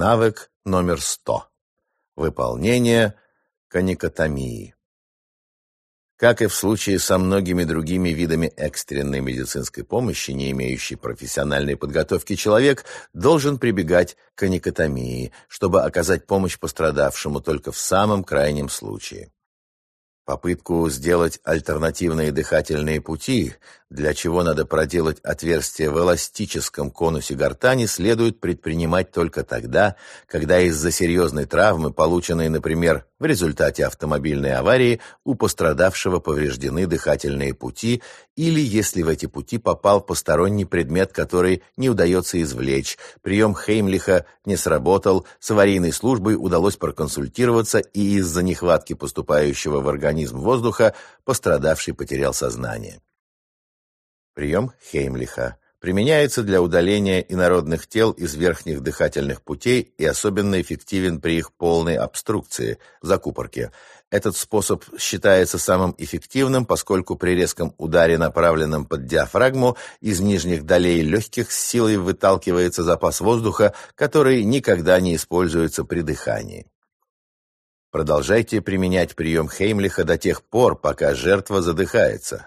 Навык номер 100. Выполнение каникотомии. Как и в случае со многими другими видами экстренной медицинской помощи, не имеющий профессиональной подготовки человек должен прибегать к аникотомии, чтобы оказать помощь пострадавшему только в самом крайнем случае. Попытку сделать альтернативные дыхательные пути, для чего надо проделать отверстие в эластическом конусе гортани, следует предпринимать только тогда, когда из-за серьезной травмы, полученной, например, в результате автомобильной аварии, у пострадавшего повреждены дыхательные пути или если в эти пути попал посторонний предмет, который не удается извлечь. Прием Хеймлиха не сработал, с аварийной службой удалось проконсультироваться, и из-за нехватки поступающего в организм воздуха пострадавший потерял сознание. Прием Хеймлиха применяется для удаления инородных тел из верхних дыхательных путей и особенно эффективен при их полной обструкции, закупорке. Этот способ считается самым эффективным, поскольку при резком ударе, направленном под диафрагму, из нижних долей легких с силой выталкивается запас воздуха, который никогда не используется при дыхании. Продолжайте применять прием Хеймлиха до тех пор, пока жертва задыхается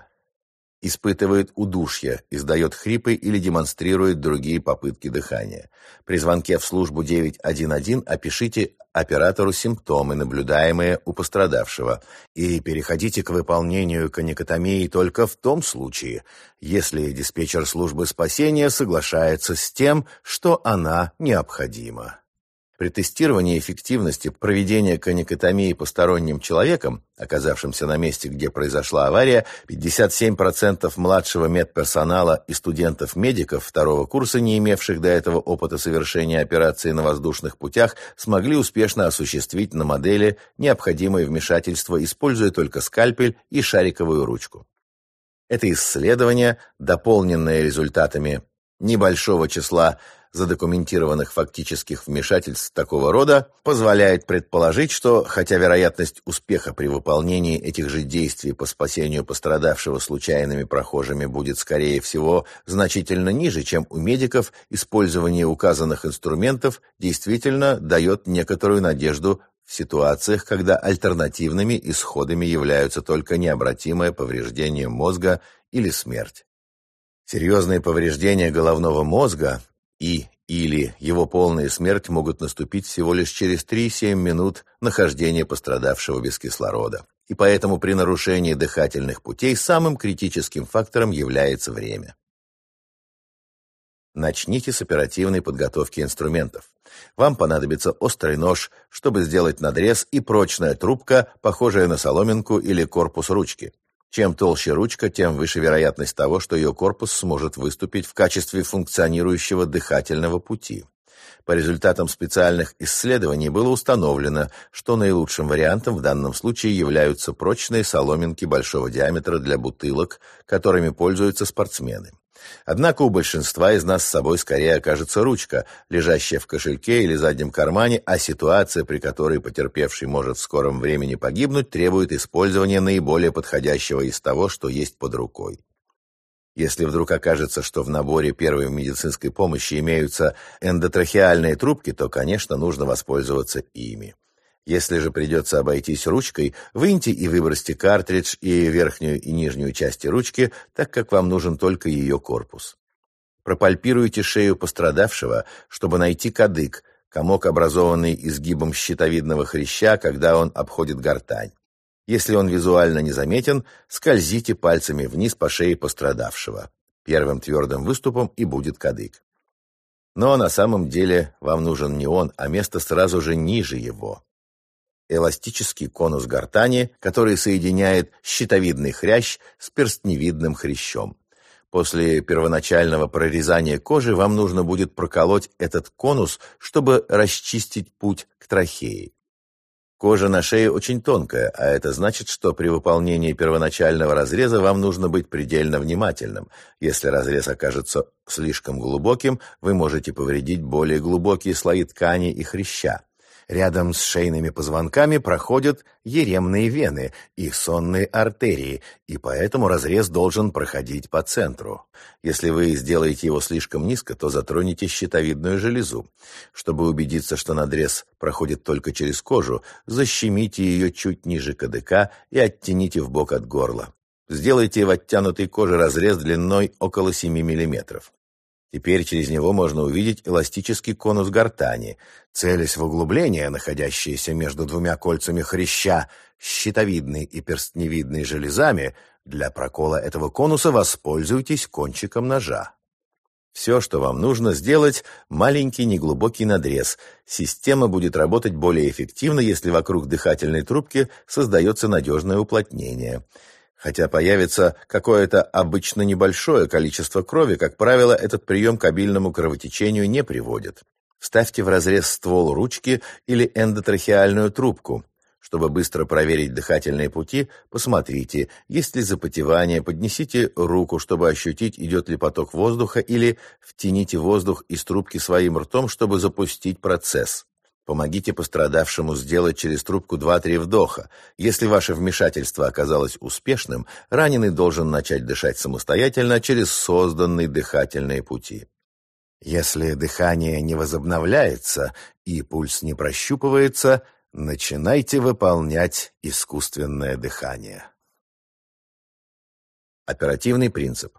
испытывает удушье, издает хрипы или демонстрирует другие попытки дыхания. При звонке в службу 911 опишите оператору симптомы, наблюдаемые у пострадавшего, и переходите к выполнению каникотомии только в том случае, если диспетчер службы спасения соглашается с тем, что она необходима. При тестировании эффективности проведения каникотомии посторонним человеком, оказавшимся на месте, где произошла авария, 57% младшего медперсонала и студентов-медиков второго курса, не имевших до этого опыта совершения операции на воздушных путях, смогли успешно осуществить на модели необходимое вмешательство, используя только скальпель и шариковую ручку. Это исследование, дополненное результатами небольшого числа задокументированных фактических вмешательств такого рода позволяет предположить, что, хотя вероятность успеха при выполнении этих же действий по спасению пострадавшего случайными прохожими будет, скорее всего, значительно ниже, чем у медиков, использование указанных инструментов действительно дает некоторую надежду в ситуациях, когда альтернативными исходами являются только необратимое повреждение мозга или смерть. Серьезные повреждения головного мозга и или его полная смерть могут наступить всего лишь через 3-7 минут нахождения пострадавшего без кислорода. И поэтому при нарушении дыхательных путей самым критическим фактором является время. Начните с оперативной подготовки инструментов. Вам понадобится острый нож, чтобы сделать надрез, и прочная трубка, похожая на соломинку или корпус ручки. Чем толще ручка, тем выше вероятность того, что ее корпус сможет выступить в качестве функционирующего дыхательного пути. По результатам специальных исследований было установлено, что наилучшим вариантом в данном случае являются прочные соломинки большого диаметра для бутылок, которыми пользуются спортсмены. Однако у большинства из нас с собой скорее окажется ручка, лежащая в кошельке или заднем кармане, а ситуация, при которой потерпевший может в скором времени погибнуть, требует использования наиболее подходящего из того, что есть под рукой. Если вдруг окажется, что в наборе первой медицинской помощи имеются эндотрахеальные трубки, то, конечно, нужно воспользоваться ими. Если же придется обойтись ручкой, выньте и выбросьте картридж и верхнюю и нижнюю части ручки, так как вам нужен только ее корпус. Пропальпируйте шею пострадавшего, чтобы найти кадык, комок, образованный изгибом щитовидного хряща, когда он обходит гортань. Если он визуально незаметен, скользите пальцами вниз по шее пострадавшего. Первым твердым выступом и будет кадык. Но на самом деле вам нужен не он, а место сразу же ниже его эластический конус гортани, который соединяет щитовидный хрящ с перстневидным хрящом. После первоначального прорезания кожи вам нужно будет проколоть этот конус, чтобы расчистить путь к трахее. Кожа на шее очень тонкая, а это значит, что при выполнении первоначального разреза вам нужно быть предельно внимательным. Если разрез окажется слишком глубоким, вы можете повредить более глубокие слои ткани и хряща. Рядом с шейными позвонками проходят еремные вены и сонные артерии, и поэтому разрез должен проходить по центру. Если вы сделаете его слишком низко, то затронете щитовидную железу. Чтобы убедиться, что надрез проходит только через кожу, защемите ее чуть ниже КДК и оттяните в бок от горла. Сделайте в оттянутой коже разрез длиной около 7 мм. Теперь через него можно увидеть эластический конус гортани. Целясь в углубление, находящееся между двумя кольцами хряща, щитовидной и перстневидной железами, для прокола этого конуса воспользуйтесь кончиком ножа. Все, что вам нужно сделать, маленький неглубокий надрез. Система будет работать более эффективно, если вокруг дыхательной трубки создается надежное уплотнение. Хотя появится какое-то обычно небольшое количество крови, как правило, этот прием к обильному кровотечению не приводит. Ставьте в разрез ствол ручки или эндотрахеальную трубку. Чтобы быстро проверить дыхательные пути, посмотрите, есть ли запотевание, поднесите руку, чтобы ощутить, идет ли поток воздуха, или втяните воздух из трубки своим ртом, чтобы запустить процесс. Помогите пострадавшему сделать через трубку 2-3 вдоха. Если ваше вмешательство оказалось успешным, раненый должен начать дышать самостоятельно через созданные дыхательные пути. Если дыхание не возобновляется и пульс не прощупывается, начинайте выполнять искусственное дыхание. Оперативный принцип.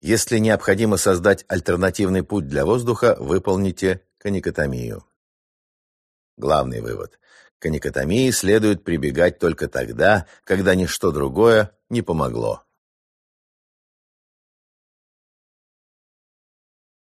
Если необходимо создать альтернативный путь для воздуха, выполните каникотомию. Главный вывод. К аникотомии следует прибегать только тогда, когда ничто другое не помогло.